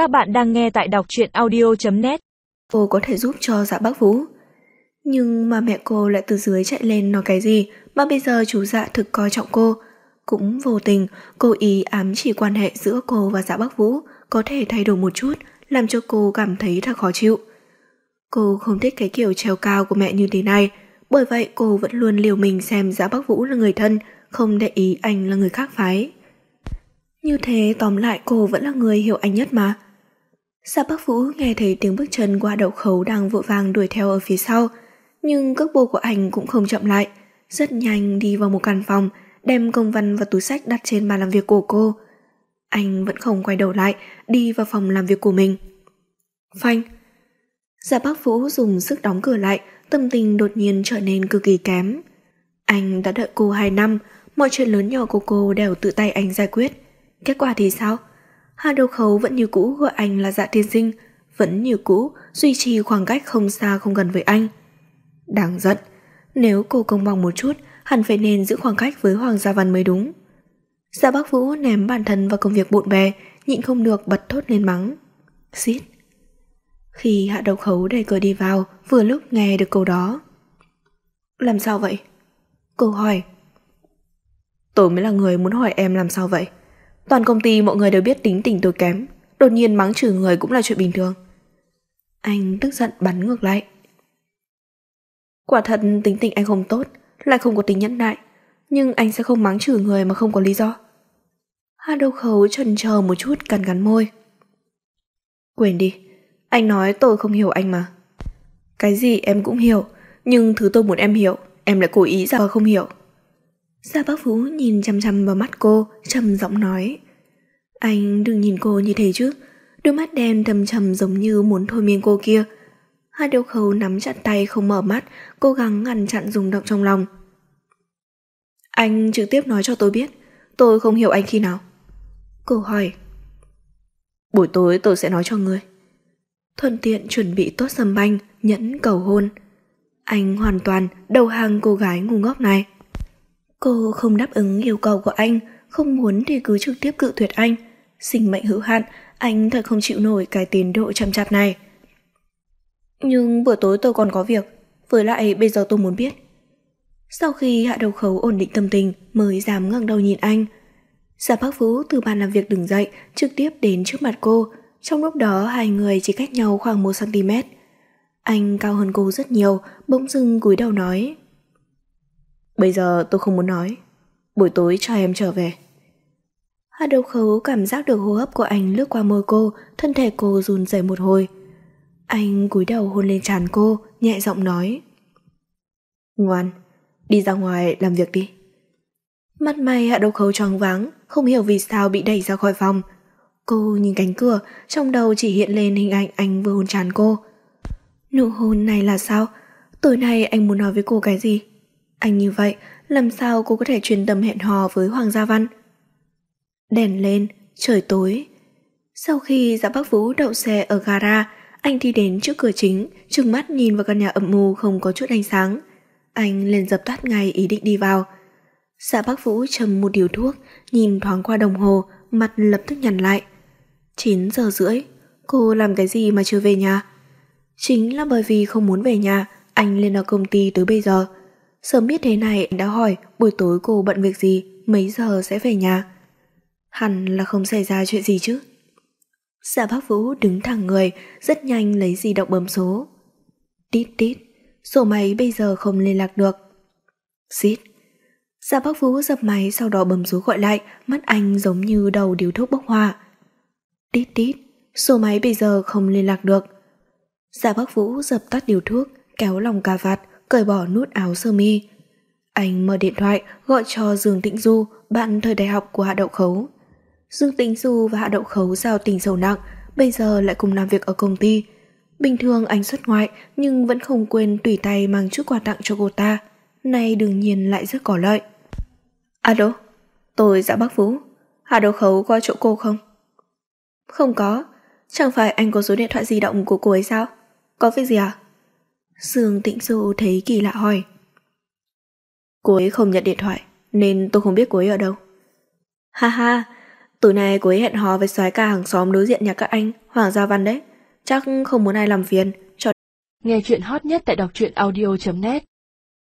Các bạn đang nghe tại đọc truyện audio.net Cô có thể giúp cho dạ bác Vũ. Nhưng mà mẹ cô lại từ dưới chạy lên nói cái gì mà bây giờ chú dạ thực coi trọng cô. Cũng vô tình, cô ý ám chỉ quan hệ giữa cô và dạ bác Vũ có thể thay đổi một chút, làm cho cô cảm thấy thật khó chịu. Cô không thích cái kiểu treo cao của mẹ như thế này, bởi vậy cô vẫn luôn liều mình xem dạ bác Vũ là người thân, không để ý anh là người khác phái. Như thế tóm lại cô vẫn là người hiểu anh nhất mà. Dạ, Sa Bắc Vũ nghe thấy tiếng bước chân qua đậu khấu đang vội vàng đuổi theo ở phía sau, nhưng cước bộ của anh cũng không chậm lại, rất nhanh đi vào một căn phòng, đem công văn và túi sách đặt trên bàn làm việc của cô. Anh vẫn không quay đầu lại, đi vào phòng làm việc của mình. Phanh! Dạ, Gia Bắc Vũ dùng sức đóng cửa lại, tâm tình đột nhiên trở nên cực kỳ kém. Anh đã đợi cô 2 năm, mọi chuyện lớn nhỏ của cô đều tự tay anh giải quyết. Kết quả thì sao? Hà đầu khấu vẫn như cũ gọi anh là dạ tiên sinh, vẫn như cũ duy trì khoảng cách không xa không gần với anh. Đáng giận, nếu cô công bằng một chút, hẳn phải nên giữ khoảng cách với Hoàng Gia Văn mới đúng. Dạ bác Vũ ném bản thân vào công việc bộn bề, nhịn không được bật thốt lên mắng. Xít. Khi hạ đầu khấu đẩy cửa đi vào, vừa lúc nghe được câu đó. Làm sao vậy? Cô hỏi. Tôi mới là người muốn hỏi em làm sao vậy? Toàn công ty mọi người đều biết tính tình tôi kém, đột nhiên mắng chửi người cũng là chuyện bình thường. Anh tức giận bắn ngược lại. Quả thật tính tình anh không tốt, lại không có tính nhẫn nại, nhưng anh sẽ không mắng chửi người mà không có lý do. Hà Đâu khấu chần chờ một chút cắn cắn môi. Quên đi, anh nói tôi không hiểu anh mà. Cái gì em cũng hiểu, nhưng thứ tôi muốn em hiểu, em lại cố ý giả không hiểu. Gia Bác Vũ nhìn chăm chăm vào mắt cô, trầm giọng nói. Anh đừng nhìn cô như thế chứ, đôi mắt đen thầm trầm giống như muốn thôi miên cô kia. Hai đầu khấu nắm chặt tay không mở mắt, cố gắng ngăn chặn rung động trong lòng. Anh trực tiếp nói cho tôi biết, tôi không hiểu anh khi nào. Cô hỏi. Buổi tối tôi sẽ nói cho người. Thuận tiện chuẩn bị tốt sầm banh, nhẫn cầu hôn. Anh hoàn toàn đầu hàng cô gái ngu ngốc này. Cô không đáp ứng yêu cầu của anh, không muốn thì cứ trực tiếp cự tuyệt anh. Sinh mệnh hữu hạn, anh thật không chịu nổi cái tiến độ chậm chạp này. Nhưng buổi tối tôi còn có việc, với lại bây giờ tôi muốn biết. Sau khi hạ đầu khấu ổn định tâm tình mới dám ngẩng đầu nhìn anh. Giả Bắc Vũ từ bàn làm việc đứng dậy trực tiếp đến trước mặt cô, trong lúc đó hai người chỉ cách nhau khoảng 1cm. Anh cao hơn cô rất nhiều, bỗng dưng cúi đầu nói. Bây giờ tôi không muốn nói. Buổi tối cho em trở về. Hạ đầu khấu cảm giác được hô hấp của anh lướt qua môi cô, thân thể cô run rẩy một hồi. Anh cúi đầu hôn lên trán cô, nhẹ giọng nói. Ngoan, đi ra ngoài làm việc đi. Mắt mày hạ đầu khấu choáng váng, không hiểu vì sao bị đẩy ra khỏi phòng. Cô nhìn cánh cửa, trong đầu chỉ hiện lên hình ảnh anh vừa hôn trán cô. Nụ hôn này là sao? Tối nay anh muốn nói với cô cái gì? Anh như vậy, làm sao cô có thể truyền tâm hẹn hò với Hoàng Gia Văn? Đèn lên, trời tối. Sau khi dạ bác Vũ đậu xe ở gara, anh đi đến trước cửa chính, trừng mắt nhìn vào căn nhà ẩm mù không có chút ánh sáng. Anh liền dập tắt ngay ý định đi vào. Dạ bác Vũ trầm một điều thuốc, nhìn thoáng qua đồng hồ, mặt lập tức nhăn lại. 9 giờ rưỡi, cô làm cái gì mà chưa về nhà? Chính là bởi vì không muốn về nhà, anh lên ở công ty tới bây giờ. Sớm biết thế này đã hỏi buổi tối cô bận việc gì, mấy giờ sẽ về nhà. Hẳn là không xảy ra chuyện gì chứ. Dạ bác Vũ đứng thẳng người, rất nhanh lấy di động bấm số. Tít tít, sổ máy bây giờ không liên lạc được. Xít. Dạ bác Vũ dập máy sau đó bấm số gọi lại, mắt anh giống như đầu điếu thuốc bốc hoa. Tít tít, số máy bây giờ không liên lạc được. Dạ bác Vũ dập tắt điều thuốc, kéo lòng cà vạt, cởi bỏ nút áo sơ mi. Anh mở điện thoại gọi cho Dương Tĩnh Du, bạn thời đại học của Hạ Đậu Khấu. Dương Tĩnh Du và Hạ Đậu Khấu giao tình sâu nặng, bây giờ lại cùng làm việc ở công ty. Bình thường anh xuất ngoại nhưng vẫn không quên tùy tay mang chút quà tặng cho cô ta. Nay đương nhiên lại rất có lợi. Alo, tôi dạ bác Vũ. Hạ Đậu Khấu qua chỗ cô không? Không có. Chẳng phải anh có số điện thoại di động của cô ấy sao? Có việc gì à? Dương Tịnh Du thấy kỳ lạ hỏi. Cô ấy không nhận điện thoại, nên tôi không biết cô ấy ở đâu. Ha ha, Tối nay cô ấy hẹn hò với soái ca hàng xóm đối diện nhà các anh, Hoàng Gia Văn đấy. Chắc không muốn ai làm phiền, cho Nghe chuyện hot nhất tại đọc truyện audio.net